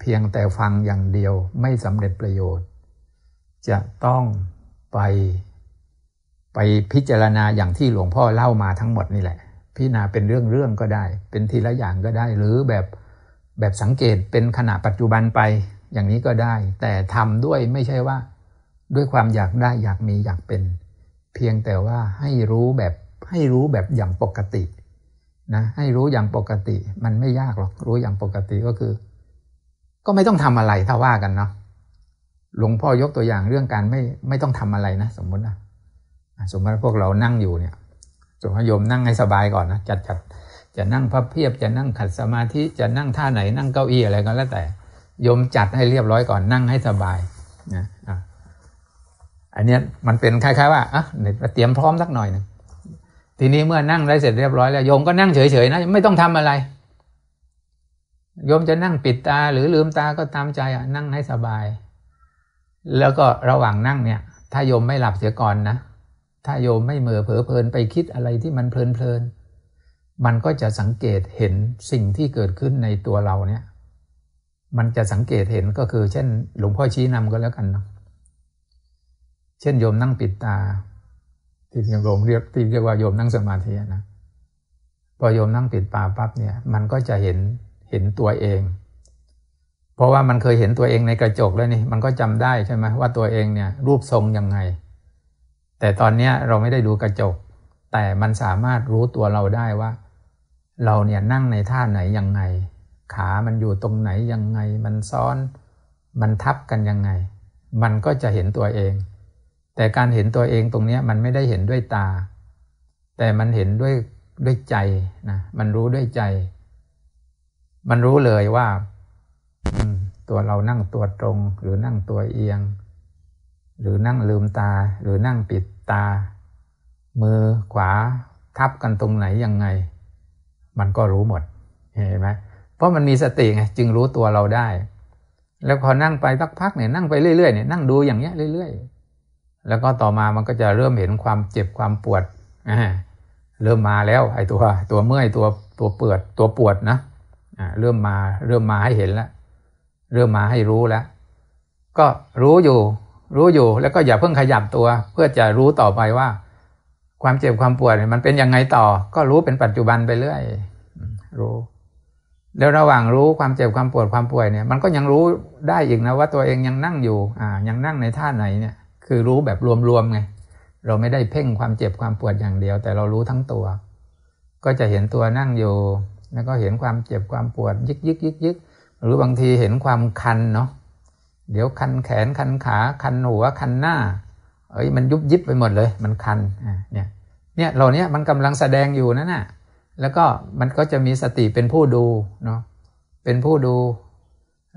Speaker 1: เพียงแต่ฟังอย่างเดียวไม่สำเร็จประโยชน์ จะต้องไปไปพิจารณาอย่างที่หลวงพ่อเล่ามาทั้งหมดนี่แหละ พิจารณาเป็นเรื่องเรื่องก็ได้ เป็นทีละอย่างก็ได้ หรือแบบแบบสังเกตเป็นขณะปัจจุบันไปอย่างนี้ก็ได้ แต่ทำด้วยไม่ใช่ว่า ด้วยความอยากได้อยากมีอยากเป็น เพียงแต่ว่าให้รู้แบบ ให้รู้แบบอย่างปกตินะให้รู้อย่างปกติ มันไม่ยากหรอกรู้อย่างปกติก็คือ ก็ไม่ต้องทำอะไรถ้าว่ากันเนาะหลวงพ่อยกตัวอย่างเรื่องการไม่ไม่ต้องทำอะไรนะ สมมตินะสมมติพวกเรานั่งอยู่เนี่ย สมมติโยมนั่งให้สบายก่อนนะจัดจัดจะนั่งพับเพียบจะนั่งขัดสมาธิจะนั่งท่าไหนนั่งเก้าอี้อะไรก็แล้วแต่โยมจัดให้เรียบร้อยก่อนนั่งให้สบายนะอันนี้มันเป็นคล้ายๆว่าอะเตรียมพร้อมสักหน่อยนึง ทีนี้เมื่อนั่งได้เสร็จเรียบร้อยแล้วโยมก็นั่งเฉยๆนะไม่ต้องทำอะไรโยมจะนั่งปิดตาหรือลืมตาก็ตามใจอะนั่งให้สบาย แล้วก็ระหว่างนั่งเนี่ย ถ้าโยมไม่หลับเสียก่อนนะ ถ้าโยมไม่เมือเผลอเพลินไปคิดอะไรที่มันเพลินเพลินมันก็จะสังเกตเห็นสิ่งที่เกิดขึ้นในตัวเราเนี่ย มันจะสังเกตเห็นก็คือ เช่น หลวงพ่อชี้นำก็แล้วกันเนาะเช่นโยมนั่งปิดตา ที่โยมเรียกที่เรียกว่าโยมนั่งสมาธินะพอโยมนั่งปิดตาปั๊บเนี่ยมันก็จะเห็นเห็นตัวเอง เพราะว่ามันเคยเห็นตัวเองในกระจกแล้วนี่มันก็จำได้ใช่ไหมว่าตัวเองเนี่ยรูปทรงยังไง แต่ตอนเนี้ยเราไม่ได้ดูกระจก แต่มันสามารถรู้ตัวเราได้ว่า เราเนี่ยนั่งในท่าไหนยังไง ขามันอยู่ตรงไหนยังไง มันซ้อน มันทับกันยังไง มันก็จะเห็นตัวเอง แต่การเห็นตัวเองตรงนี้มันไม่ได้เห็นด้วยตา แต่มันเห็นด้วยด้วยใจนะมันรู้ด้วยใจ มันรู้เลยว่าตัวเรานั่งตัวตรง หรือนั่งตัวเอียง หรือนั่งลืมตา หรือนั่งปิดตา มือขวาทับกันตรงไหนยังไง มันก็รู้หมดเห็นไหมเพราะมันมีสติไงจึงรู้ตัวเราได้ แล้วพอนั่งไปสักพักเนี่ยนั่งไปเรื่อยๆเนี่ยนั่งดูอย่างเงี้ยเรื่อยๆ แล้วก็ต่อมามันก็จะเริ่มเห็นความเจ็บความปวดอ่าเริ่มมาแล้วไอ้ตัวตัวเมื่อยตัวตัวเปือดตัวปวดนะอ่าเริ่มมาเริ่มมาให้เห็นแล้วเริ่มมาให้รู้แล้ว ก็รู้อยู่ รู้อยู่แล้วก็อย่าเพิ่งขยับตัว เพื่อจะรู้ต่อไปว่า ความเจ็บความปวดมันเป็นยังไงต่อ ก็รู้เป็นปัจจุบันไปเรื่อยรู้แล้วระหว่างรู้ความเจ็บความปวดความป่วยเนี่ย มันก็ยังรู้ได้อีกนะว่าตัวเองยังนั่งอยู่ อ่า ยังนั่งในท่าไหนเนี่ย คือรู้แบบรวมๆไง เราไม่ได้เพ่งความเจ็บความปวดอย่างเดียว แต่เรารู้ทั้งตัว ก็จะเห็นตัวนั่งอยู่ แล้วก็เห็นความเจ็บความปวด ยึกยึกยึกยึกหรือบางทีเห็นความคันเนาะเดี๋ยวคันแขนคันขาคันหัวคันหน้า เอ้ยมันยุบยิบไปหมดเลย มันคันอ่าเนี่ยเนี่ยเหล่านี้มันกำลังแสดงอยู่นั่นน่ะแล้วก็มันก็จะมีสติเป็นผู้ดูเนาะเป็นผู้ดู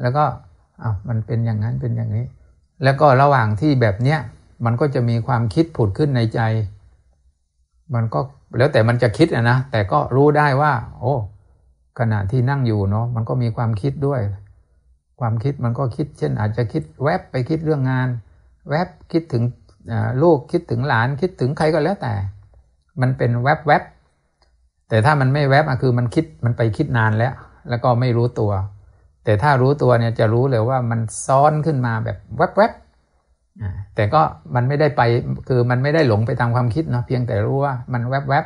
Speaker 1: แล้วก็อ้าวมันเป็นอย่างนั้นเป็นอย่างนี้ แล้วก็ระหว่างที่แบบเนี้ยมันก็จะมีความคิดผุดขึ้นในใจ มันก็แล้วแต่มันจะคิดนะนะแต่ก็รู้ได้ว่า โอ้ขณะที่นั่งอยู่เนาะมันก็มีความคิดด้วย ความคิดมันก็คิด เช่น อาจจะคิดแวบไปคิดเรื่องงาน แวบคิดถึงลูกคิดถึงหลานคิดถึงใครก็แล้วแต่ มันเป็นแวบแวบแต่ถ้ามันไม่แวบอะคือมันคิดมันไปคิดนานแล้ว แล้วก็ไม่รู้ตัว แต่ถ้ารู้ตัวเนี่ยจะรู้เลยว่ามันซ้อนขึ้นมาแบบแวบแแต่ก็มันไม่ได้ไปคือมันไม่ได้หลงไปตามความคิดเนาะเพียงแต่รู้ว่ามันแวบแวบ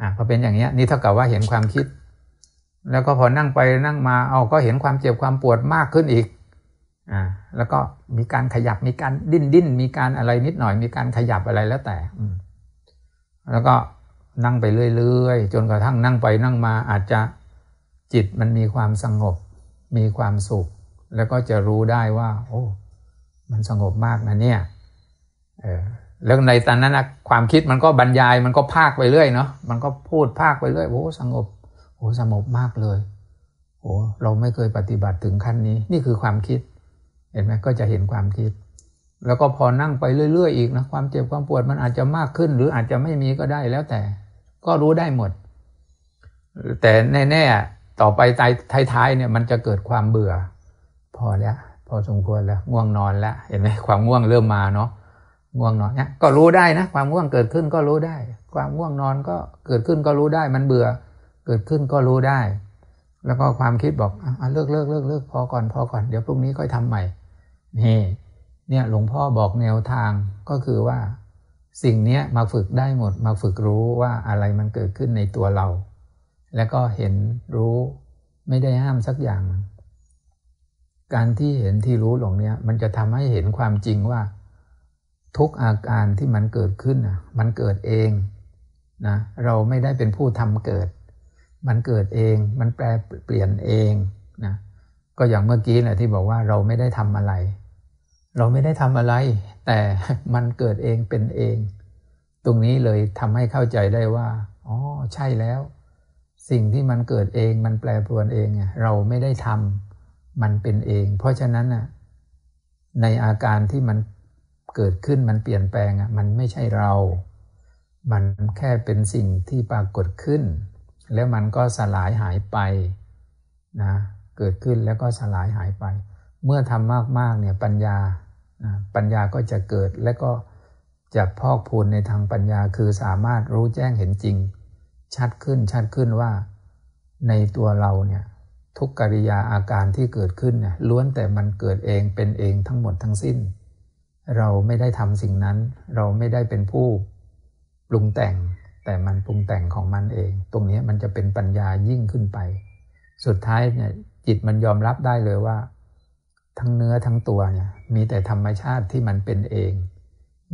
Speaker 1: อ่าพอเป็นอย่างเนี้ยนี่เท่ากับว่าเห็นความคิด แล้วก็พอนั่งไปนั่งมาเอาก็เห็นความเจ็บความปวดมากขึ้นอีกอ่าแล้วก็มีการขยับมีการดิ้นดิ้นมีการอะไรนิดหน่อย มีการขยับอะไรแล้วแต่อืแล้วก็นั่งไปเรื่อยๆจนกระทั่งนั่งไปนั่งมาอาจจะจิตมันมีความสงบ มีความสุข แล้วก็จะรู้ได้ว่า โอ้ มันสงบมากนะเนี่ยเออแล้วในตอนนั้นนะความคิดมันก็บรรยายมันก็พากไปเรื่อยเนาะมันก็พูดพากไปเรื่อยโอ้สงบโอ้สงบมากเลยโอ้เราไม่เคยปฏิบัติถึงขั้นนี้ นี่คือความคิด เห็นไหมก็จะเห็นความคิด แล้วก็พอนั่งไปเรื่อย ๆ อีกนะความเจ็บความปวดมันอาจจะมากขึ้น หรืออาจจะไม่มีก็ได้แล้วแต่ ก็รู้ได้หมด แต่แน่ๆ ต่อไปท้ายๆเนี่ยมันจะเกิดความเบื่อ พอแล้ว พอสมควรแล้วง่วงนอนแล้วเห็นไหมความง่วงเริ่มมาเนาะง่วงนอนเนี่ยก็รู้ได้นะ ความง่วงเกิดขึ้นก็รู้ได้ ความง่วงนอนก็เกิดขึ้นก็รู้ได้ มันเบื่อ เกิดขึ้นก็รู้ได้ แล้วก็ความคิดบอกอะเลิกเลิกเลิกเลิกพอก่อนพอก่อนเดี๋ยวพรุ่งนี้ค่อยทำใหม่นี่เนี่ยหลวงพ่อบอกแนวทางก็คือว่า สิ่งนี้มาฝึกได้หมดมาฝึกรู้ว่าอะไรมันเกิดขึ้นในตัวเรา แล้วก็เห็นรู้ไม่ได้ห้ามสักอย่าง การที่เห็นที่รู้หลงเนี้ยมันจะทำให้เห็นความจริงว่า ทุกอาการที่มันเกิดขึ้นอะมันเกิดเองนะเราไม่ได้เป็นผู้ทำเกิด มันเกิดเอง มันแปลเปลี่ยนเองนะก็อย่างเมื่อกี้แหละที่บอกว่าเราไม่ได้ทำอะไร เราไม่ได้ทำอะไร แต่มันเกิดเองเป็นเอง ตรงนี้เลยทำให้เข้าใจได้ว่าอ๋อใช่แล้ว สิ่งที่มันเกิดเองมันแปรปรวนเองเราไม่ได้ทำมันเป็นเอง เพราะฉะนั้นน่ะในอาการที่มันเกิดขึ้นมันเปลี่ยนแปลงอะมันไม่ใช่เรา มันแค่เป็นสิ่งที่ปรากฏขึ้น แล้วมันก็สลายหายไปนะเกิดขึ้นแล้วก็สลายหายไป เมื่อทำมากๆเนี่ยปัญญาปัญญาก็จะเกิดและก็จะพอกพูนในทางปัญญาคือสามารถรู้แจ้งเห็นจริง ชัดขึ้นชัดขึ้นว่า ในตัวเราเนี่ยทุกกิริยาอาการที่เกิดขึ้นเนี่ยล้วนแต่มันเกิดเองเป็นเองทั้งหมดทั้งสิ้น เราไม่ได้ทำสิ่งนั้น เราไม่ได้เป็นผู้ปรุงแต่ง แต่มันปรุงแต่งของมันเอง ตรงนี้มันจะเป็นปัญญายิ่งขึ้นไป สุดท้ายเนี่ยจิตมันยอมรับได้เลยว่า ทั้งเนื้อทั้งตัวเนี่ยมีแต่ธรรมชาติที่มันเป็นเอง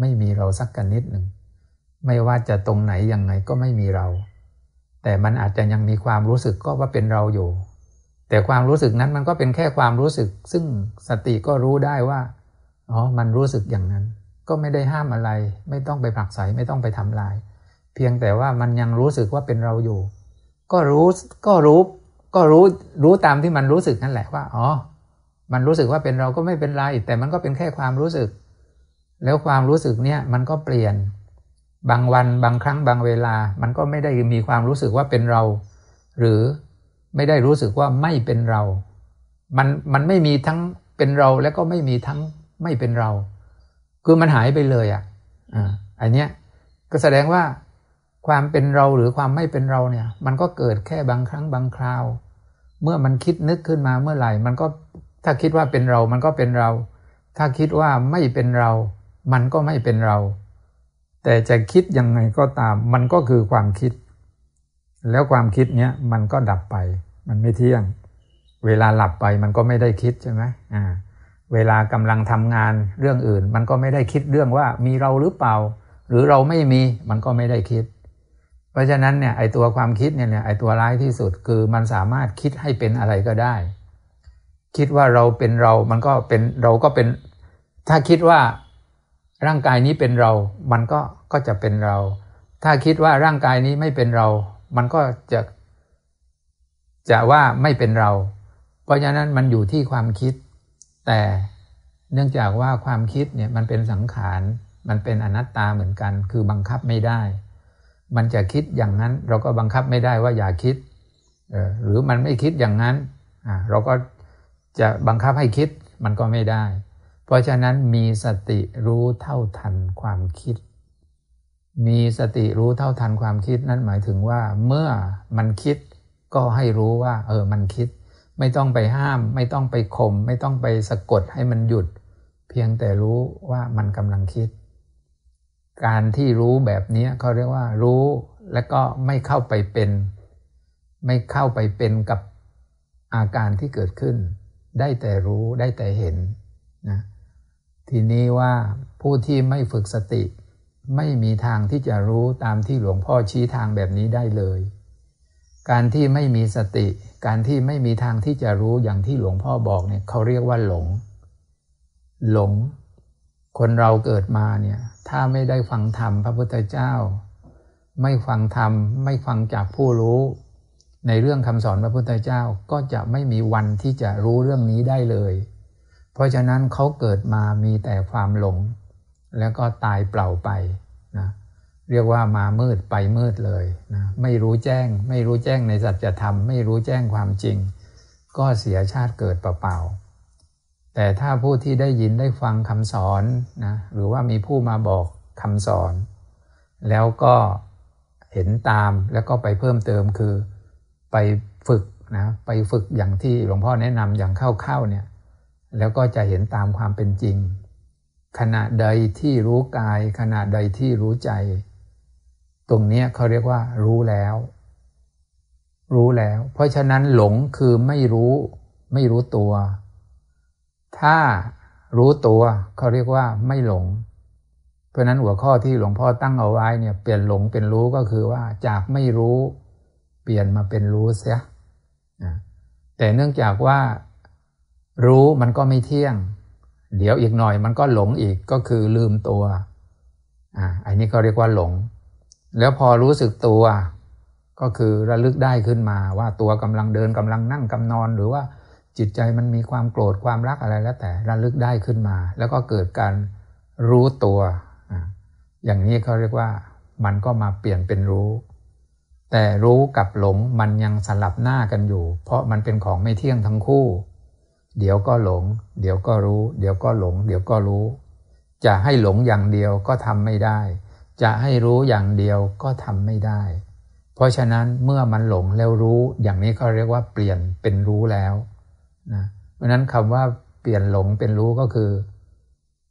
Speaker 1: ไม่มีเราสักกันนิดหนึ่งไม่ว่าจะตรงไหนยังไงก็ไม่มีเรา แต่มันอาจจะยังมีความรู้สึกก็ว่าเป็นเราอยู่ แต่ความรู้สึกนั้นมันก็เป็นแค่ความรู้สึก ซึ่งสติก็รู้ได้ว่าอ๋อมันรู้สึกอย่างนั้น ก็ไม่ได้ห้ามอะไร ไม่ต้องไปผลักไสไม่ต้องไปทำลาย เพียงแต่ว่ามันยังรู้สึกว่าเป็นเราอยู่ ก็รู้ก็รู้ก็รู้รู้ตามที่มันรู้สึกนั่นแหละว่าอ๋อมันรู้สึกว่าเป็นเราก็ไม่เป็นไร แต่มันก็เป็นแค่ความรู้สึก แล้วความรู้สึกเนี่ยมันก็เปลี่ยน บางวันบางครั้งบางเวลา มันก็ไม่ได้มีความรู้สึกว่าเป็นเรา หรือไม่ได้รู้สึกว่าไม่เป็นเรา มันมันไม่มีทั้งเป็นเราแล้วก็ไม่มีทั้งไม่เป็นเรา คือมันหายไปเลยอะอ่าอันเนี้ยก็แสดงว่าความเป็นเราหรือความไม่เป็นเราเนี่ย มันก็เกิดแค่บางครั้งบางคราว เมื่อมันคิดนึกขึ้นมาเมื่อไหร่ มันก็ถ้าคิดว่าเป็นเรา มันก็เป็นเรา ถ้าคิดว่าไม่เป็นเรา มันก็ไม่เป็นเรา แต่จะคิดยังไงก็ตาม มันก็คือความคิด แล้วความคิดเนี้ยมันก็ดับไป มันไม่เที่ยง เวลาหลับไปมันก็ไม่ได้คิดใช่ไหมอ่าเวลากำลังทำงานเรื่องอื่น มันก็ไม่ได้คิดเรื่องว่ามีเราหรือเปล่า หรือเราไม่มีมันก็ไม่ได้คิด เพราะฉะนั้นเนี่ยไอตัวความคิดเนี่ยไอตัวร้ายที่สุดคือมันสามารถคิดให้เป็นอะไรก็ได้ คิดว่าเราเป็นเรา มันก็เป็นเราก็เป็น ถ้าคิดว่า ร่างกายนี้เป็นเรา มันก็ก็จะเป็นเรา ถ้าคิดว่าร่างกายนี้ไม่เป็นเรา มันก็จะ จะว่าไม่เป็นเรา เพราะฉะนั้นมันอยู่ที่ความคิด แต่เนื่องจากว่าความคิดเนี่ยมันเป็นสังขาร มันเป็นอนัตตาเหมือนกัน คือบังคับไม่ได้ มันจะคิดอย่างนั้น เราก็บังคับไม่ได้ว่าอย่าคิด หรือมันไม่คิดอย่างนั้น เราก็จะบังคับให้คิดมันก็ไม่ได้ เพราะฉะนั้นมีสติรู้เท่าทันความคิด มีสติรู้เท่าทันความคิดนั่นหมายถึงว่า เมื่อมันคิดก็ให้รู้ว่า เออมันคิด ไม่ต้องไปห้าม ไม่ต้องไปข่มไม่ต้องไปสะกดให้มันหยุด เพียงแต่รู้ว่ามันกำลังคิด การที่รู้แบบนี้เขาเรียกว่า รู้และก็ไม่เข้าไปเป็น ไม่เข้าไปเป็นกับอาการที่เกิดขึ้น ได้แต่รู้ได้แต่เห็นนะ ทีนี้ว่าผู้ที่ไม่ฝึกสติ ไม่มีทางที่จะรู้ตามที่หลวงพ่อชี้ทางแบบนี้ได้เลย การที่ไม่มีสติ การที่ไม่มีทางที่จะรู้อย่างที่หลวงพ่อบอกเนี่ยเขาเรียกว่าหลง หลง คนเราเกิดมาเนี่ยถ้าไม่ได้ฟังธรรมพระพุทธเจ้า ไม่ฟังธรรม ไม่ฟังจากผู้รู้ ในเรื่องคำสอนพระพุทธเจ้าก็จะไม่มีวันที่จะรู้เรื่องนี้ได้เลย เพราะฉะนั้นเขาเกิดมามีแต่ความหลง แล้วก็ตายเปล่าไปนะเรียกว่ามามืดไปมืดเลยนะไม่รู้แจ้ง ไม่รู้แจ้งในสัจธรรม ไม่รู้แจ้งความจริง ก็เสียชาติเกิดเปล่าๆแต่ถ้าผู้ที่ได้ยินได้ฟังคำสอนนะหรือว่ามีผู้มาบอกคำสอน แล้วก็เห็นตามแล้วก็ไปเพิ่มเติมคือไปฝึกนะไปฝึกอย่างที่หลวงพ่อแนะนำอย่างเข้าๆเนี่ย แล้วก็จะเห็นตามความเป็นจริง ขณะใดที่รู้กาย ขณะใดที่รู้ใจ ตรงนี้เขาเรียกว่า รู้แล้ว รู้แล้ว เพราะฉะนั้นหลงคือไม่รู้ ไม่รู้ตัว ถ้ารู้ตัวเขาเรียกว่าไม่หลง เพราะนั้นหัวข้อที่หลวงพ่อตั้งเอาไว้เนี่ยเปลี่ยนหลงเป็นรู้ก็คือว่าจากไม่รู้ เปลี่ยนมาเป็นรู้เสียแต่เนื่องจากว่า รู้มันก็ไม่เที่ยง เดี๋ยวอีกหน่อยมันก็หลงอีกก็คือลืมตัวอ่าอันนี้เขาเรียกว่าหลง แล้วพอรู้สึกตัว ก็คือระลึกได้ขึ้นมาว่าตัวกำลังเดินกำลังนั่งกำนอน หรือว่าจิตใจมันมีความโกรธความรักอะไรแล้วแต่ระลึกได้ขึ้นมา แล้วก็เกิดการรู้ตัวอ่าอย่างนี้เขาเรียกว่ามันก็มาเปลี่ยนเป็นรู้ แต่รู้กับหลงมันยังสลับหน้ากันอยู่ เพราะมันเป็นของไม่เที่ยงทั้งคู่ เดี๋ยวก็หลง เดี๋ยวก็รู้ เดี๋ยวก็หลง เดี๋ยวก็รู้ จะให้หลงอย่างเดียวก็ทำไม่ได้ จะให้รู้อย่างเดียวก็ทำไม่ได้ เพราะฉะนั้นเมื่อมันหลงแล้วรู้ อย่างนี้เขาเรียกว่าเปลี่ยนเป็นรู้แล้วนะเพราะนั้นคำว่าเปลี่ยนหลงเป็นรู้ก็คือ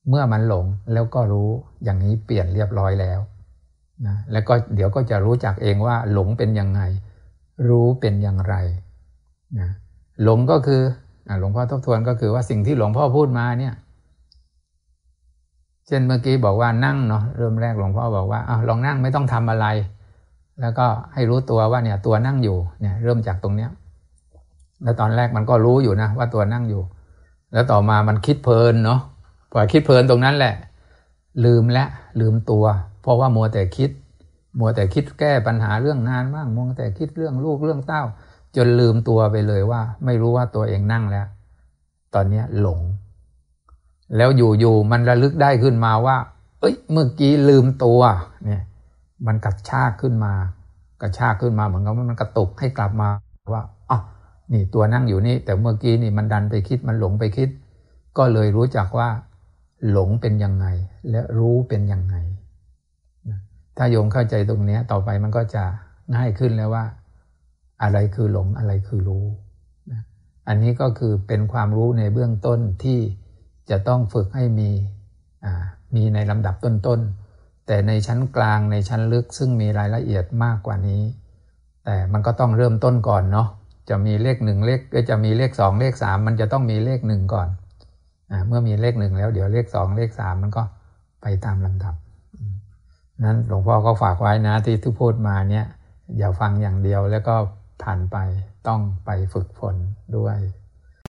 Speaker 1: เมื่อมันหลงแล้วก็รู้ อย่างนี้เปลี่ยนเรียบร้อยแล้วนะแล้วก็เดี๋ยวก็จะรู้จักเองว่าหลงเป็นยังไง รู้เป็นอย่างไรนะหลงก็คือ หลวงพ่อทบทวนก็คือว่าสิ่งที่หลวงพ่อพูดมาเนี่ย เช่นเมื่อกี้บอกว่านั่งเนาะเริ่มแรกหลวงพ่อบอกว่าอาลองนั่งไม่ต้องทำอะไร แล้วก็ให้รู้ตัวว่าเนี่ย ตัวนั่งอยู่เนี่ย เริ่มจากตรงเนี้ย แล้วตอนแรกมันก็รู้อยู่นะว่าตัวนั่งอยู่ แล้วต่อมามันคิดเพลินเนาะพอคิดเพลินตรงนั้นแหละ ลืมและลืมตัว เพราะว่ามัวแต่คิด มัวแต่คิดแก้ปัญหาเรื่องงานบ้างมัวแต่คิดเรื่องลูกเรื่องเต้า จนลืมตัวไปเลยว่า ไม่รู้ว่าตัวเองนั่งแล้ว ตอนนี้หลง แล้วอยู่ๆมันระลึกได้ขึ้นมาว่า เอ้ยเมื่อกี้ลืมตัว เนี่ย มันกระชากขึ้นมา กระชากขึ้นมาเหมือนกับมันกระตุกให้กลับมาว่าอ๋อนี่ตัวนั่งอยู่นี่ แต่เมื่อกี้นี่มันดันไปคิดมันหลงไปคิด ก็เลยรู้จักว่า หลงเป็นยังไง และรู้เป็นยังไงถ้าโยมเข้าใจตรงนี้ต่อไปมันก็จะง่ายขึ้นแล้วว่า อะไรคือหลงอะไรคือรู้นะอันนี้ก็คือเป็นความรู้ในเบื้องต้นที่จะต้องฝึกให้มีมีในลำดับต้นๆ แต่ในชั้นกลางในชั้นลึกซึ่งมีรายละเอียดมากกว่านี้ แต่มันก็ต้องเริ่มต้นก่อนเนาะจะมีเลขหนึ่งเลขก็จะมีเลขสองเลขสามมันจะต้องมีเลขหนึ่งก่อนอเมื่อมีเลขหนึ่งแล้วเดี๋ยวเลขสองเลขสามมันก็ไปตามลำดับนั้นหลวงพ่อก็ฝากไว้นะที่ทุกพูดมาเนี่ยอย่าฟังอย่างเดียวแล้วก็ ผ่านไปต้องไปฝึกฝนด้วย